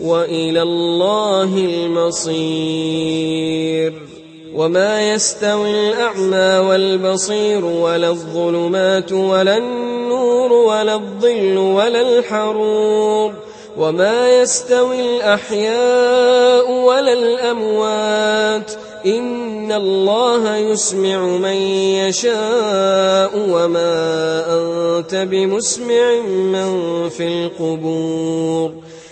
وإلى الله المصير. وما يستوي الأعمى والبصير ولا الظلمات ولا النور ولا الظل ولا الحرور. وما يستوي الأحياء ولا الأموات. إن الله يسمع من يشاء وما أنت بمسمع من في القبور.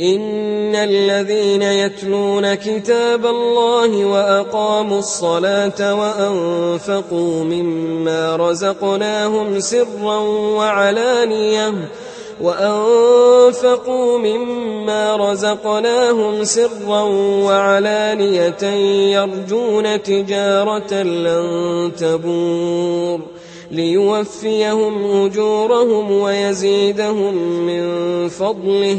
إن الذين يتلون كتاب الله وأقاموا الصلاة وأنفقوا مما رزقناهم سرا وعلانية وأنفقوا مما رزقناهم سرا وعلانية يرجون تجارة لن تبور ليوفيهم أجورهم ويزيدهم من فضله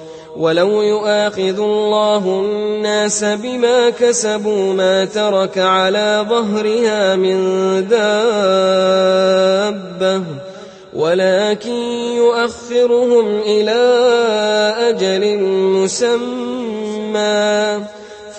ولو يؤاخذ الله الناس بما كسبوا ما ترك على ظهرها من دابة ولكن يؤخرهم إلى أجل مسمى.